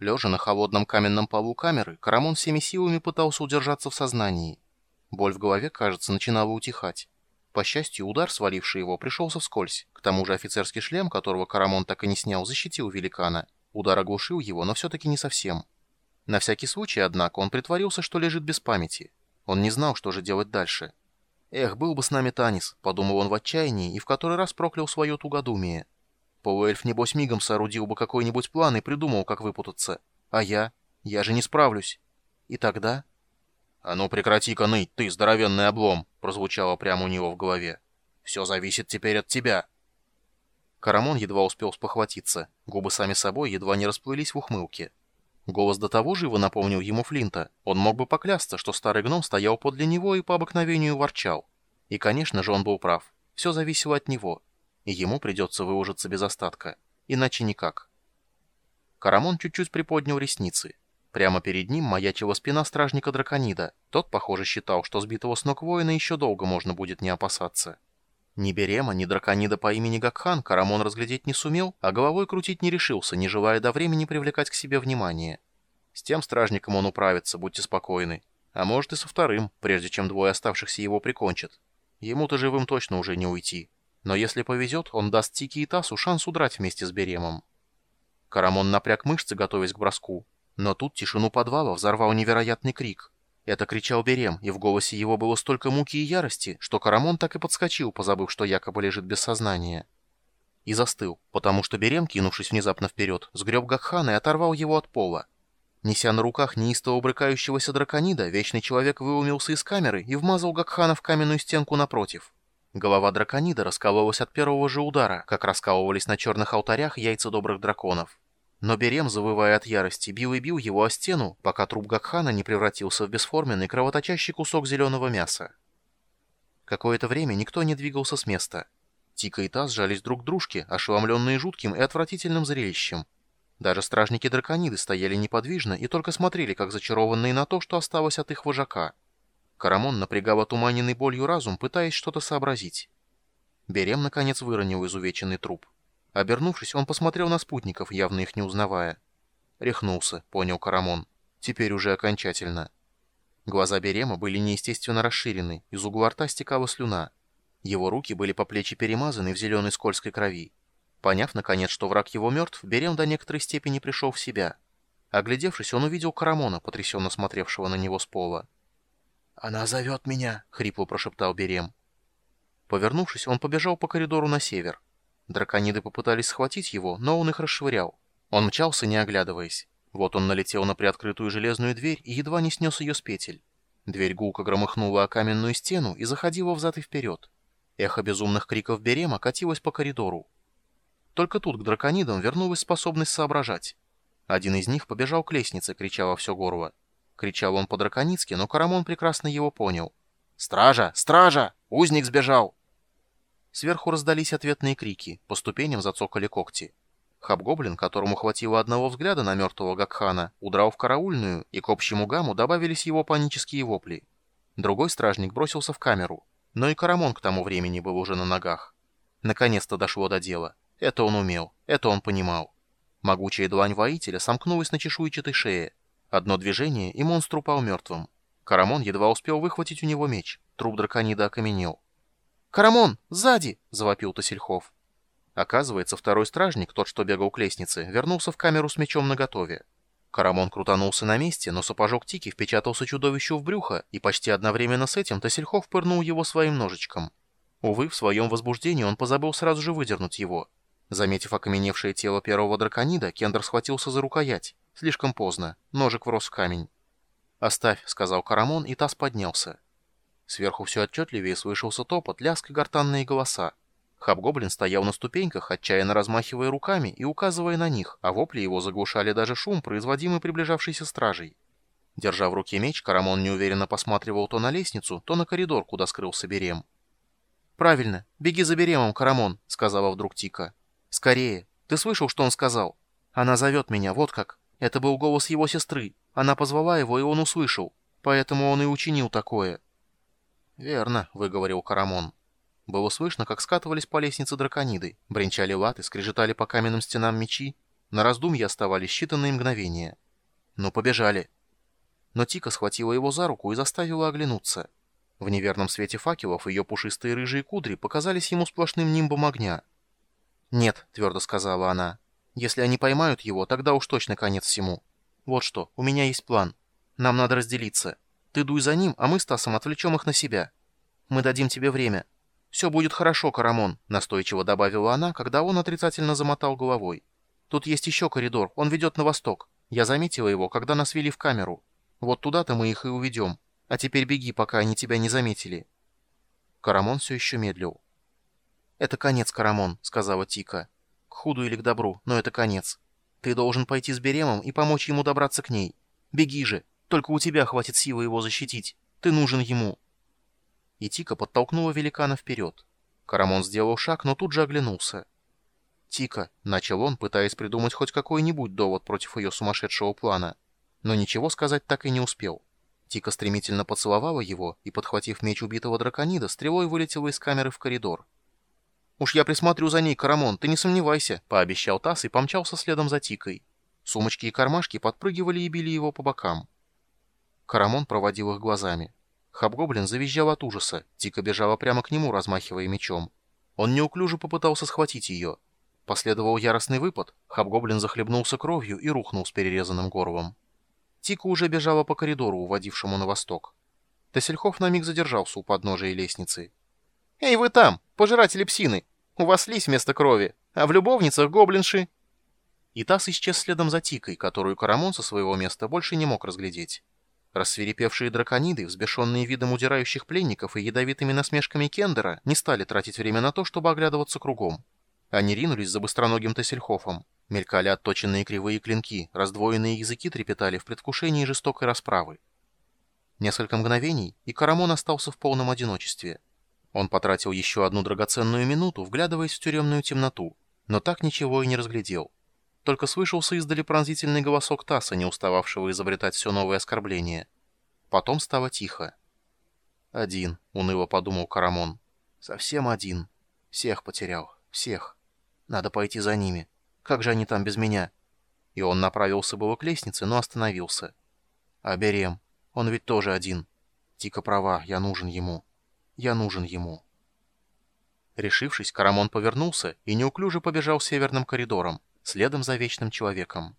Лежа на холодном каменном полу камеры, Карамон всеми силами пытался удержаться в сознании. Боль в голове, кажется, начинала утихать. По счастью, удар, сваливший его, пришелся вскользь. К тому же офицерский шлем, которого Карамон так и не снял, защитил великана. Удар оглушил его, но все-таки не совсем. На всякий случай, однако, он притворился, что лежит без памяти. Он не знал, что же делать дальше. «Эх, был бы с нами Танис», — подумал он в отчаянии и в который раз проклял свое тугодумие. Полуэльф, небось, мигом соорудил бы какой-нибудь план и придумал, как выпутаться. А я? Я же не справлюсь. И тогда... «А ну прекрати-ка ныть, ты, здоровенный облом!» — прозвучало прямо у него в голове. «Все зависит теперь от тебя!» Карамон едва успел спохватиться. Губы сами собой едва не расплылись в ухмылке. Голос до того живо напомнил ему Флинта. Он мог бы поклясться, что старый гном стоял подле него и по обыкновению ворчал. И, конечно же, он был прав. Все зависело от него. И ему придется выужиться без остатка. Иначе никак. Карамон чуть-чуть приподнял ресницы. Прямо перед ним маячила спина стражника Драконида. Тот, похоже, считал, что сбитого с ног воина еще долго можно будет не опасаться. Ни Берема, ни Драконида по имени Гакхан Карамон разглядеть не сумел, а головой крутить не решился, не желая до времени привлекать к себе внимание. С тем стражником он управится, будьте спокойны. А может и со вторым, прежде чем двое оставшихся его прикончат. Ему-то живым точно уже не уйти. Но если повезет, он даст Тики и Тасу шанс удрать вместе с Беремом. Карамон напряг мышцы, готовясь к броску. Но тут тишину подвала взорвал невероятный крик. Это кричал Берем, и в голосе его было столько муки и ярости, что Карамон так и подскочил, позабыв, что якобы лежит без сознания. И застыл, потому что Берем, кинувшись внезапно вперед, сгреб Гакхана и оторвал его от пола. Неся на руках неистово брыкающегося драконида, Вечный Человек выумился из камеры и вмазал Гакхана в каменную стенку напротив. Голова драконида раскалывалась от первого же удара, как раскалывались на черных алтарях яйца добрых драконов. Но Берем, завывая от ярости, бил и бил его о стену, пока труп Гакхана не превратился в бесформенный кровоточащий кусок зеленого мяса. Какое-то время никто не двигался с места. Тика и Таз сжались друг к дружке, ошеломленные жутким и отвратительным зрелищем. Даже стражники дракониды стояли неподвижно и только смотрели, как зачарованные на то, что осталось от их вожака. Карамон напрягал отуманенный болью разум, пытаясь что-то сообразить. Берем, наконец, выронил изувеченный труп. Обернувшись, он посмотрел на спутников, явно их не узнавая. Рехнулся, понял Карамон. Теперь уже окончательно. Глаза Берема были неестественно расширены, из угла рта стекала слюна. Его руки были по плечи перемазаны в зеленой скользкой крови. Поняв, наконец, что враг его мертв, Берем до некоторой степени пришел в себя. Оглядевшись, он увидел Карамона, потрясенно смотревшего на него с пола. «Она зовет меня», — хрипло прошептал Берем. Повернувшись, он побежал по коридору на север. Дракониды попытались схватить его, но он их расшвырял. Он мчался, не оглядываясь. Вот он налетел на приоткрытую железную дверь и едва не снес ее с петель. Дверь гулко громыхнула о каменную стену и заходила взад и вперед. Эхо безумных криков Берема катилось по коридору. Только тут к драконидам вернулась способность соображать. Один из них побежал к лестнице, крича во все горло. Кричал он по-драконицки, но Карамон прекрасно его понял. «Стража! Стража! Узник сбежал!» Сверху раздались ответные крики, по ступеням зацокали когти. Хабгоблин, которому хватило одного взгляда на мертвого Гакхана, удрал в караульную, и к общему гамму добавились его панические вопли. Другой стражник бросился в камеру, но и Карамон к тому времени был уже на ногах. Наконец-то дошло до дела. Это он умел, это он понимал. Могучая длань воителя сомкнулась на чешуйчатой шее. Одно движение, и монстр упал мертвым. Карамон едва успел выхватить у него меч. Труп драконида окаменел. «Карамон, сзади!» — завопил Тосельхов. Оказывается, второй стражник, тот, что бегал к лестнице, вернулся в камеру с мечом наготове. Карамон крутанулся на месте, но сапожок Тики впечатался чудовищу в брюхо, и почти одновременно с этим Тосельхов пырнул его своим ножичком. Увы, в своем возбуждении он позабыл сразу же выдернуть его. Заметив окаменевшее тело первого драконида, Кендер схватился за рукоять. Слишком поздно. Ножик врос в камень. «Оставь», — сказал Карамон, и таз поднялся. Сверху все отчетливее слышался топот, лязг и гортанные голоса. Хабгоблин стоял на ступеньках, отчаянно размахивая руками и указывая на них, а вопли его заглушали даже шум, производимый приближавшейся стражей. Держа в руке меч, Карамон неуверенно посматривал то на лестницу, то на коридор, куда скрылся Берем. «Правильно, беги за Беремом, Карамон», — сказала вдруг Тика. «Скорее. Ты слышал, что он сказал? Она зовет меня, вот как. Это был голос его сестры. Она позвала его, и он услышал. Поэтому он и учинил такое». «Верно», — выговорил Карамон. Было слышно, как скатывались по лестнице дракониды, бренчали латы, скрежетали по каменным стенам мечи, На раздумье оставались считанные мгновения. «Ну, побежали!» Но Тика схватила его за руку и заставила оглянуться. В неверном свете факелов ее пушистые рыжие кудри показались ему сплошным нимбом огня. «Нет», — твердо сказала она, — «если они поймают его, тогда уж точно конец всему. Вот что, у меня есть план. Нам надо разделиться. Ты дуй за ним, а мы с Тасом отвлечем их на себя. Мы дадим тебе время. Все будет хорошо, Карамон», — настойчиво добавила она, когда он отрицательно замотал головой. «Тут есть еще коридор, он ведет на восток. Я заметила его, когда нас вели в камеру. Вот туда-то мы их и уведем. А теперь беги, пока они тебя не заметили». Карамон все еще медлил. «Это конец, Карамон», — сказала Тика. «К худу или к добру, но это конец. Ты должен пойти с Беремом и помочь ему добраться к ней. Беги же, только у тебя хватит силы его защитить. Ты нужен ему». И Тика подтолкнула великана вперед. Карамон сделал шаг, но тут же оглянулся. «Тика», — начал он, пытаясь придумать хоть какой-нибудь довод против ее сумасшедшего плана. Но ничего сказать так и не успел. Тика стремительно поцеловала его и, подхватив меч убитого драконида, стрелой вылетела из камеры в коридор. «Уж я присмотрю за ней, Карамон, ты не сомневайся», — пообещал Тасс и помчался следом за Тикой. Сумочки и кармашки подпрыгивали и били его по бокам. Карамон проводил их глазами. Хабгоблин завизжал от ужаса, Тика бежала прямо к нему, размахивая мечом. Он неуклюже попытался схватить ее. Последовал яростный выпад, Хабгоблин захлебнулся кровью и рухнул с перерезанным горлом. Тика уже бежала по коридору, уводившему на восток. Тесельхов на миг задержался у подножия лестницы. «Эй, вы там, пожиратели псины! У вас слизь вместо крови, а в любовницах гоблинши!» И Тасс исчез следом за Тикой, которую Карамон со своего места больше не мог разглядеть. Рассверепевшие дракониды, взбешенные видом удирающих пленников и ядовитыми насмешками Кендера, не стали тратить время на то, чтобы оглядываться кругом. Они ринулись за быстроногим Тессельхофом. Мелькали отточенные кривые клинки, раздвоенные языки трепетали в предвкушении жестокой расправы. Несколько мгновений, и Карамон остался в полном одиночестве. Он потратил еще одну драгоценную минуту, вглядываясь в тюремную темноту, но так ничего и не разглядел. Только слышался издали пронзительный голосок Тасса, не устававшего изобретать все новые оскорбления. Потом стало тихо. «Один», — уныло подумал Карамон. «Совсем один. Всех потерял. Всех. Надо пойти за ними. Как же они там без меня?» И он направился было к лестнице, но остановился. «А Берем? Он ведь тоже один. Тика права, я нужен ему». Я нужен ему. Решившись, Карамон повернулся и неуклюже побежал северным коридором, следом за Вечным Человеком.